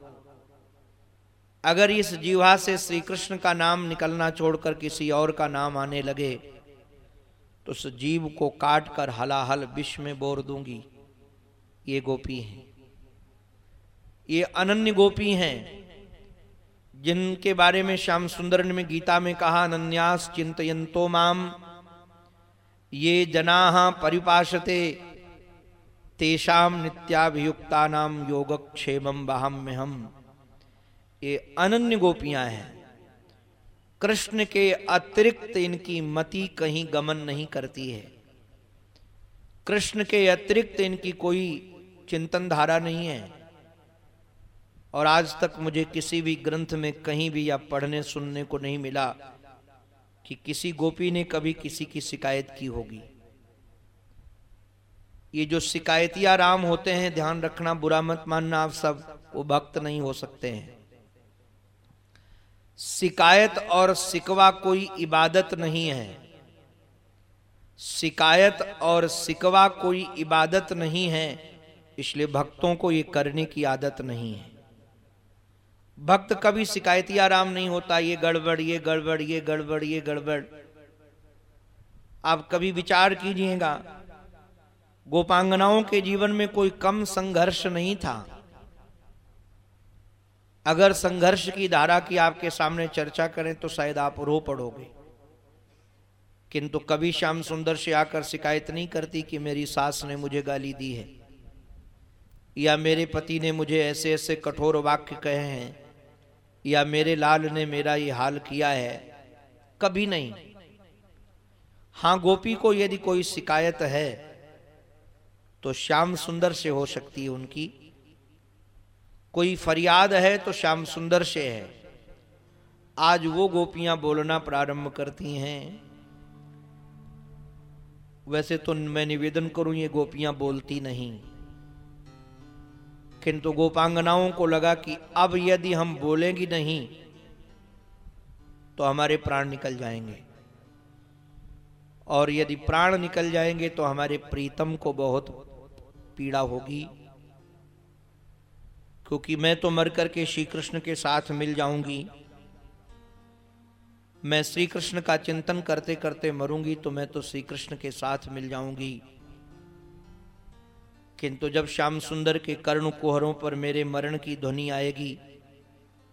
अगर इस जीवा से श्री कृष्ण का नाम निकलना छोड़कर किसी और का नाम आने लगे तो उस जीव को काट कर हलाहल विष में बोर दूँगी। ये गोपी हैं। ये अनन्य गोपी हैं, जिनके बारे में श्याम सुंदर ने गीता में कहा, अनन्यास चिंतयंतो माम ये जना परिपाशते। तेषाम नित्याभियुक्ता नाम योगक्षेमम बहम में हम ये अनन्य गोपियाँ हैं। कृष्ण के अतिरिक्त इनकी मति कहीं गमन नहीं करती है। कृष्ण के अतिरिक्त इनकी कोई चिंतन धारा नहीं है। और आज तक मुझे किसी भी ग्रंथ में कहीं भी या पढ़ने सुनने को नहीं मिला। कि किसी गोपी ने कभी किसी की शिकायत की होगी। ये जो शिकायतिया राम होते हैं, ध्यान रखना, बुरा मत मानना, आप सब, वो भक्त नहीं हो सकते हैं। शिकायत और सिकवा कोई इबादत नहीं है। शिकायत और सिकवा कोई इबादत नहीं है, इसलिए भक्तों को ये करने की आदत नहीं है। भक्त कभी शिकायती आराम नहीं होता, ये गड़बड़ ये गड़बड़ ये गड़बड़ ये गड़बड़। आप कभी विचार कीजिएगा, गोपांगनाओं के जीवन में कोई कम संघर्ष नहीं था। अगर संघर्ष की धारा की आपके सामने चर्चा करें तो शायद आप रो पड़ोगे। किंतु कभी श्याम सुंदर से आकर शिकायत नहीं करती कि मेरी सास ने मुझे गाली दी है, या मेरे पति ने मुझे ऐसे ऐसे कठोर वाक्य कहे हैं या मेरे लाल ने मेरा ये हाल किया है? कभी नहीं। हाँ, गोपी को यदि कोई शिकायत है तो श्याम सुंदर से हो सकती है उनकी। कोई फरियाद है तो श्याम सुंदर से है। आज वो गोपियाँ बोलना प्रारंभ करती हैं। वैसे तो मैं निवेदन करूँ, ये गोपियाँ बोलती नहीं। किंतु गोपांगनाओं को लगा कि अब यदि हम बोलेंगी नहीं तो हमारे प्राण निकल जाएँगे। और यदि प्राण निकल जाएँगे तो हमारे प्रीतम को बहुत पीड़ा होगी, क्योंकि मैं तो मर करके श्री कृष्ण के साथ मिल जाऊँगी। मैं श्री कृष्ण का चिंतन करते करते मरूँगी तो मैं तो श्री कृष्ण के साथ मिल जाऊँगी। किंतु जब श्याम सुंदर के कर्ण कुहरों पर मेरे मरण की ध्वनि आएगी,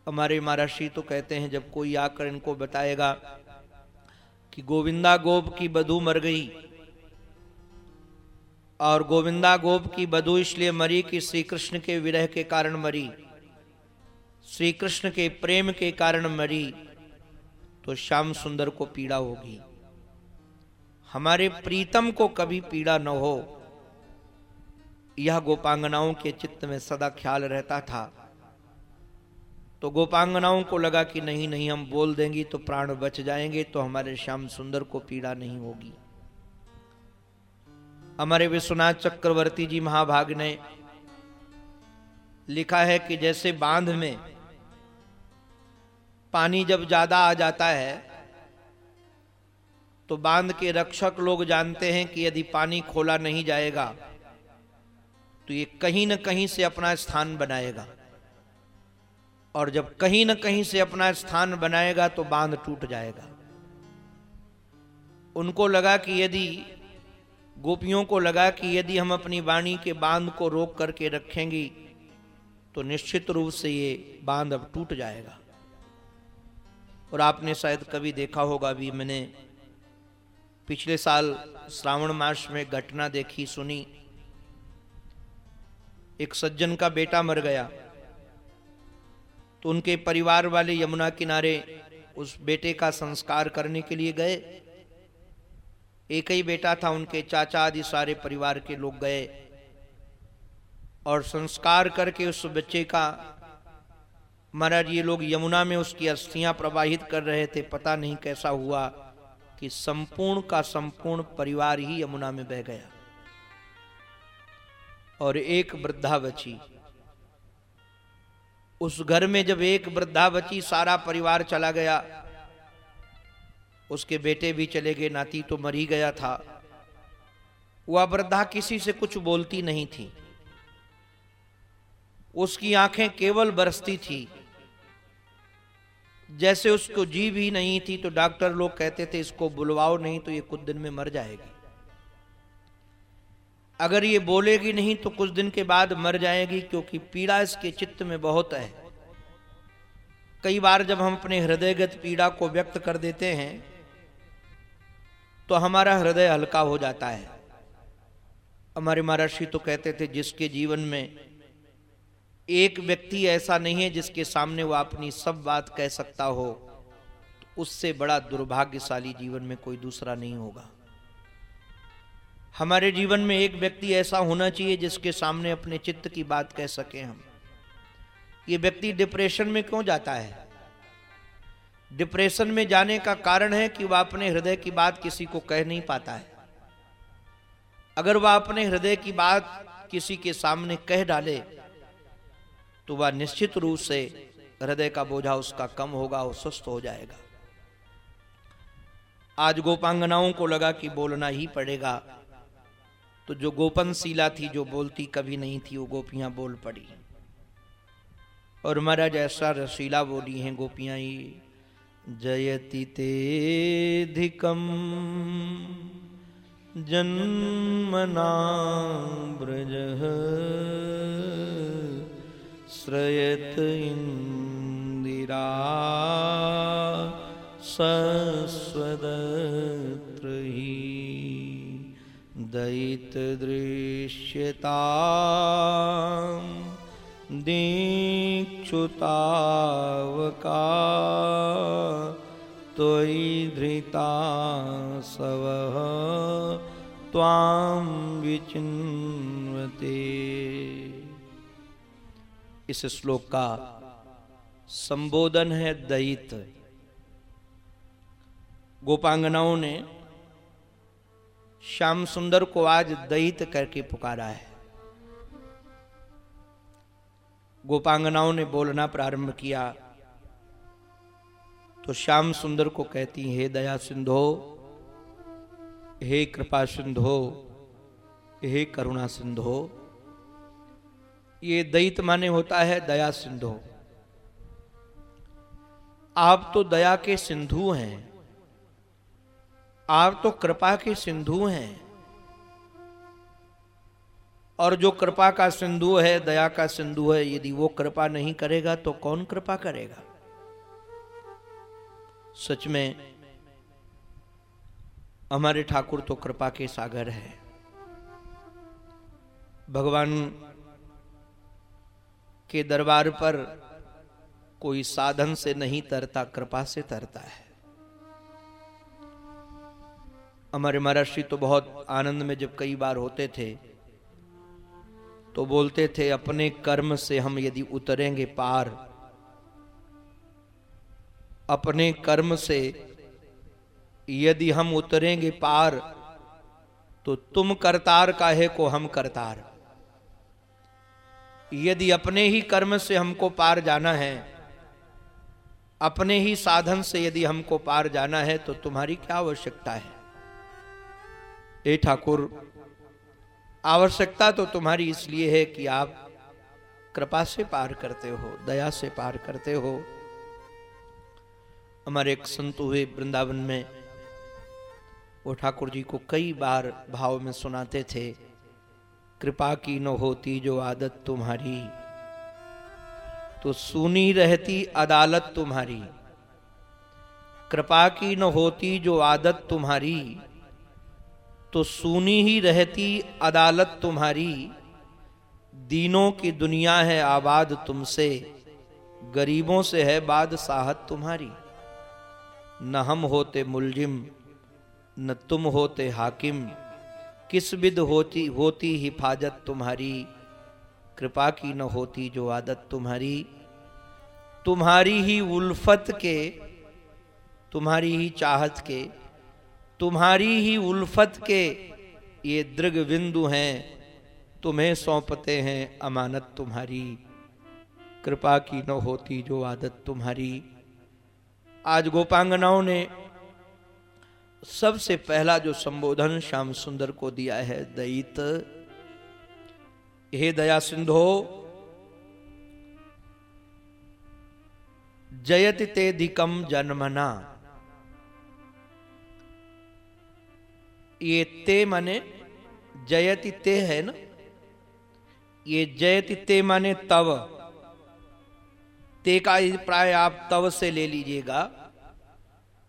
हमारे महाराष्ट्री तो कहते हैं, जब कोई आकर इनको बताएगा कि गोविंदा गोप की बधू मर गई और गोविंदा गोप की बधु इसलिए मरी कि श्री कृष्ण के विरह के कारण मरी श्री कृष्ण के प्रेम के कारण मरी तो श्याम सुंदर को पीड़ा होगी। हमारे प्रीतम को कभी पीड़ा न हो। यह गोपांगनाओं के चित्त में सदा ख्याल रहता था। तो गोपांगनाओं को लगा कि नहीं नहीं, हम बोल देंगे तो प्राण बच जाएँगे तो हमारे श्याम सुंदर को पीड़ा नहीं होगी। हमारे विश्वनाथ चक्रवर्ती जी महाभाग ने लिखा है कि जैसे बाँध में पानी जब ज़्यादा आ जाता है तो बाँध के रक्षक लोग जानते हैं कि यदि पानी खोला नहीं जाएगा तो ये कहीं न कहीं से अपना स्थान बनाएगा। और जब कहीं ना कहीं से अपना स्थान बनाएगा तो बाँध टूट जाएगा। उनको लगा कि यदि, गोपियों को लगा कि यदि हम अपनी वाणी के बाँध को रोक करके रखेंगी तो निश्चित रूप से ये बाँध अब टूट जाएगा। और आपने शायद कभी देखा होगा, अभी मैंने पिछले साल श्रावण मास में घटना देखी, सुनी। एक सज्जन का बेटा मर गया। तो उनके परिवार वाले यमुना किनारे उस बेटे का संस्कार करने के लिए गए। एक ही बेटा था, उनके चाचा आदि सारे परिवार के लोग गए। और संस्कार करके उस बच्चे का, महाराज, ये लोग यमुना में उसकी अस्थियाँ प्रवाहित कर रहे थे। पता नहीं कैसा हुआ कि संपूर्ण का संपूर्ण परिवार ही यमुना में बह गया। और एक वृद्धा बची। उस घर में जब एक वृद्धा बची, सारा परिवार चला गया। उसके बेटे भी चले गए, नाती तो मरी गया था। वह वृद्धा किसी से कुछ बोलती नहीं थी। उसकी आँखें केवल बरसती थी। जैसे उसको जीव ही नहीं थी तो डॉक्टर लोग कहते थे, इसको बुलवाओ, नहीं तो ये कुछ दिन में मर जाएगी। अगर ये बोलेगी नहीं तो कुछ दिन के बाद मर जाएगी, क्योंकि पीड़ा इसके चित्त में बहुत है। कई बार जब हम अपने हृदयगत पीड़ा को व्यक्त कर देते हैं तो हमारा हृदय हल्का हो जाता है। हमारे महर्षि तो कहते थे, जिसके जीवन में एक व्यक्ति ऐसा नहीं है जिसके सामने वो अपनी सब बात कह सकता हो तो उससे बड़ा दुर्भाग्यशाली जीवन में कोई दूसरा नहीं होगा। हमारे जीवन में एक व्यक्ति ऐसा होना चाहिए जिसके सामने अपने चित्त की बात कह सके हम। ये व्यक्ति डिप्रेशन में क्यों जाता है? डिप्रेशन में जाने का कारण है कि वह अपने हृदय की बात किसी को कह नहीं पाता है। अगर वह अपने हृदय की बात किसी के सामने कह डाले तो वह निश्चित रूप से हृदय का बोझा उसका कम होगा और सुस्त हो जाएगा। आज गोपांगनाओं को लगा कि बोलना ही पड़ेगा। तो जो गोपन शीला थी, जो बोलती कभी नहीं थी, वो गोपियाँ बोल पड़ी। और महाराज ऐसा रसीला बोली हैं गोपियाँ ही जयति तेधिकम् जन्मना ब्रज श्रयत इंदिरा सस्वदत्र हि दयितदृश्यता दीक्षुतावका त्वयि धृता सव त्वां विचिन्वते। इस श्लोक का संबोधन है दयित। गोपांगनाओं ने श्याम सुंदर को आज दयित करके पुकारा है। गोपांगनाओं ने बोलना प्रारंभ किया तो श्याम सुंदर को कहती, हे दया सिंधो, हे कृपा सिंधो, हे करुणा सिंधो, ये दैत माने होता है दया सिंधो। आप तो दया के सिंधु हैं आप तो कृपा के सिंधु हैं। और जो कृपा का सिंधु है, दया का सिंधु है, यदि वो कृपा नहीं करेगा तो कौन कृपा करेगा? सच में, हमारे ठाकुर तो कृपा के सागर है। भगवान के दरबार पर कोई साधन से नहीं तरता, कृपा से तरता है। हमारे महर्षि तो बहुत आनंद में जब कई बार होते थे तो बोलते थे, अपने कर्म से हम यदि उतरेंगे पार, अपने कर्म से यदि हम उतरेंगे पार तो तुम करतार काहे को हम करतार? यदि अपने ही कर्म से हमको पार जाना है, अपने ही साधन से यदि हमको पार जाना है तो तुम्हारी क्या आवश्यकता है? ए ठाकुर, आवश्यकता तो तुम्हारी इसलिए है कि आप कृपा से पार करते हो, दया से पार करते हो। हमारे एक संत हुए वृंदावन में, वो ठाकुर जी को कई बार भाव में सुनाते थे, कृपा की न होती जो आदत तुम्हारी तो सुनी रहती अदालत तुम्हारी, कृपा की न होती जो आदत तुम्हारी तो सुनी ही रहती अदालत तुम्हारी, दीनों की दुनिया है आबाद तुमसे, गरीबों से है बाद साहत तुम्हारी। न हम होते मुलजिम, न तुम होते हाकिम, किस विद होती होती हिफाजत तुम्हारी, कृपा की न होती जो आदत तुम्हारी। तुम्हारी ही उल्फत के, तुम्हारी ही चाहत के तुम्हारी ही उल्फत के ये दृग बिंदु हैं, तुम्हें सौंपते हैं अमानत तुम्हारी। कृपा की न होती जो आदत तुम्हारी। आज गोपांगनाओं ने सबसे पहला जो संबोधन श्याम सुंदर को दिया है, दयित। हे दया सिंधो, जयति ते धिकम जन्मना। ये ते माने जयति ते है ना? ये जयति ते माने तव। ते का प्राय आप तव से ले लीजिएगा।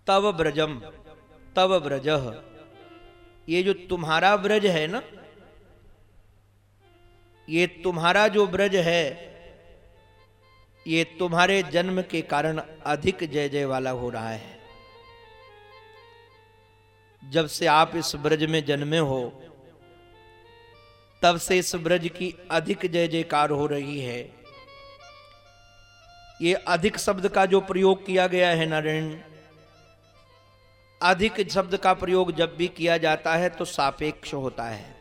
तव ब्रजम, तव ब्रज। ये जो तुम्हारा ब्रज है ना, ये तुम्हारा जो ब्रज है, ये तुम्हारे जन्म के कारण अधिक जय जय वाला हो रहा है। जब से आप इस ब्रज में जन्मे हो, तब से इस ब्रज की अधिक जय जयकार हो रही है। ये अधिक शब्द का जो प्रयोग किया गया है नारायण, अधिक शब्द का प्रयोग जब भी किया जाता है तो सापेक्ष होता है।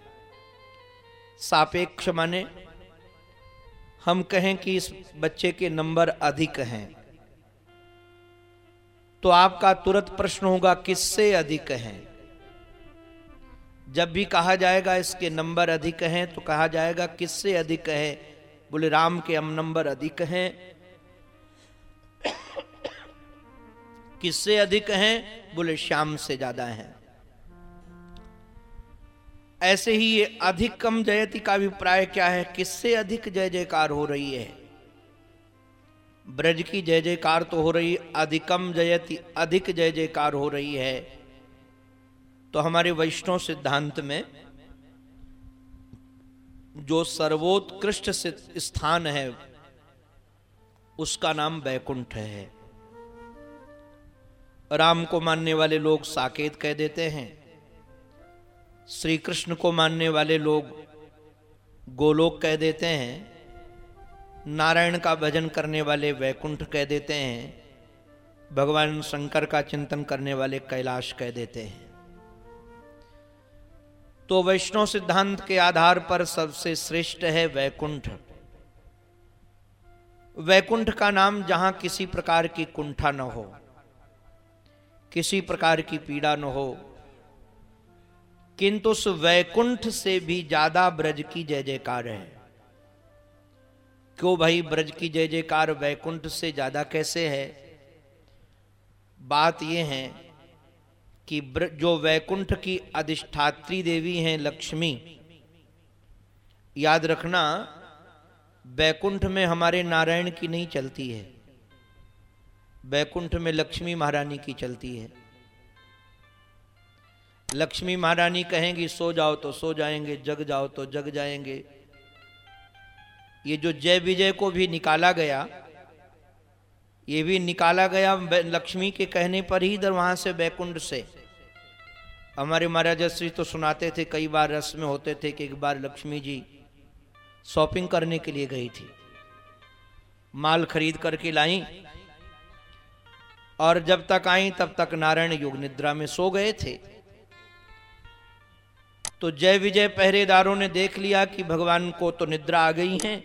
सापेक्ष माने, हम कहें कि इस बच्चे के नंबर अधिक हैं। तो आपका तुरंत प्रश्न होगा, किससे अधिक हैं? जब भी कहा जाएगा इसके नंबर अधिक हैं तो कहा जाएगा किससे अधिक है? बोले, राम के हम नंबर अधिक हैं। किससे अधिक हैं? बोले, श्याम से ज़्यादा हैं। ऐसे ही ये अधिक कम जयति का अभिप्राय क्या है? किससे अधिक जय जयकार हो रही है? ब्रज की जय जयकार तो हो रही, अधिकम जयति अधिक जय जयकार हो रही है। तो हमारे वैष्णव सिद्धांत में जो सर्वोत्कृष्ट स्थान है, उसका नाम बैकुंठ है। राम को मानने वाले लोग साकेत कह देते हैं श्री कृष्ण को मानने वाले लोग गोलोक कह देते हैं, नारायण का भजन करने वाले वैकुंठ कह देते हैं, भगवान शंकर का चिंतन करने वाले कैलाश कह देते हैं। तो वैष्णव सिद्धांत के आधार पर सबसे श्रेष्ठ है वैकुंठ। वैकुंठ का नाम जहाँ किसी प्रकार की कुंठा न हो, किसी प्रकार की पीड़ा न हो, किंतु उस वैकुंठ से भी ज़्यादा ब्रज की जय जयकार है। क्यों भाई, ब्रज की जय जयकार वैकुंठ से ज़्यादा कैसे है? बात यह है कि जो वैकुंठ की अधिष्ठात्री देवी हैं लक्ष्मी। याद रखना, वैकुंठ में हमारे नारायण की नहीं चलती है। वैकुंठ में लक्ष्मी महारानी की चलती है। लक्ष्मी महारानी कहेंगी, सो जाओ तो सो जाएँगे, जग जाओ तो जग जाएँगे। ये जो जय विजय को भी निकाला गया, ये भी निकाला गया लक्ष्मी के कहने पर ही इधर वहाँ से बैकुंड से। हमारे महाराजा श्री तो सुनाते थे, कई बार रस में होते थे कि एक बार लक्ष्मी जी शॉपिंग करने के लिए गई थी। माल खरीद करके लाई और जब तक आई, तब तक नारायण युग निद्रा में सो गए थे। तो जय विजय पहरेदारों ने देख लिया कि भगवान को तो निद्रा आ गई है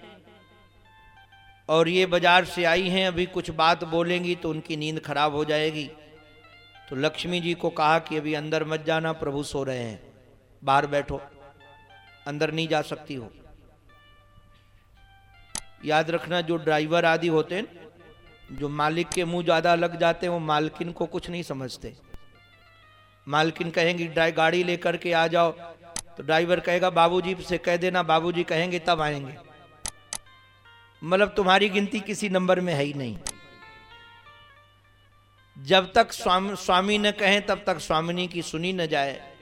और ये बाज़ार से आई हैं, अभी कुछ बात बोलेंगी तो उनकी नींद खराब हो जाएगी। तो लक्ष्मी जी को कहा कि अभी अंदर मत जाना, प्रभु सो रहे हैं। बाहर बैठो, अंदर नहीं जा सकती हो। याद रखना, जो ड्राइवर आदि होते हैं, जो मालिक के मुँह ज़्यादा लग जाते हैं, वो मालकिन को कुछ नहीं समझते। मालकिन कहेंगी गाड़ी लेकर के आ जाओ। तो ड्राइवर कहेगा, बाबूजी से कह देना, बाबूजी कहेंगे, तब आएँगे। मतलब तुम्हारी गिनती किसी नंबर में है ही नहीं। जब तक स्वामी स्वामी न कहें, तब तक स्वामिनी की सुनी न जाए।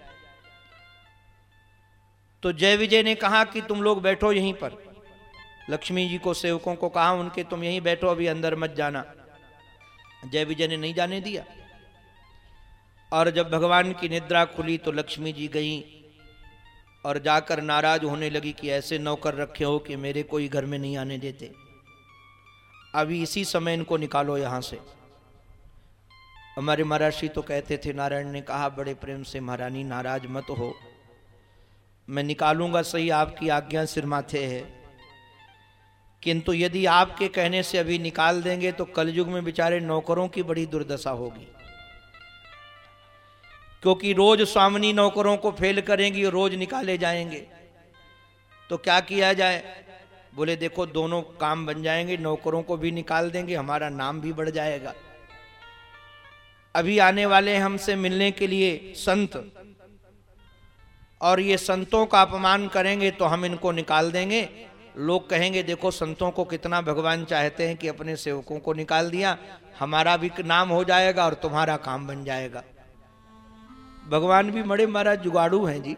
तो जय विजय ने कहा कि तुम लोग बैठो यहीं पर। लक्ष्मी जी को, सेवकों को कहा, उनके तुम यहीं बैठो, अभी अंदर मत जाना। जय विजय ने नहीं जाने दिया। और जब भगवान की निद्रा खुली तो लक्ष्मी जी गई और जाकर नाराज़ होने लगी कि ऐसे नौकर रखे हो कि मेरे कोई घर में नहीं आने देते। अभी इसी समय इनको निकालो यहाँ से। हमारे महाराष्ट्री तो कहते थे, नारायण ने कहा, बड़े प्रेम से महारानी, नाराज़ मत हो। मैं निकालूँगा सही आपकी आज्ञा, सिर माथे है। किंतु यदि आपके कहने से अभी निकाल देंगे तो कलयुग में बेचारे नौकरों की बड़ी दुर्दशा होगी। क्योंकि रोज स्वामिनी नौकरों को फेल करेंगी और रोज निकाले जाएँगे। तो क्या किया जाए? बोले, देखो, दोनों काम बन जाएँगे, नौकरों को भी निकाल देंगे, हमारा नाम भी बढ़ जाएगा। अभी आने वाले हमसे मिलने के लिए संत। और ये संतों का अपमान करेंगे तो हम इनको निकाल देंगे। लोग कहेंगे, देखो, संतों को कितना भगवान चाहते हैं कि अपने सेवकों को निकाल दिया। हमारा भी नाम हो जाएगा और तुम्हारा काम बन जाएगा। भगवान भी बड़े महाराज, जुगाड़ू हैं जी।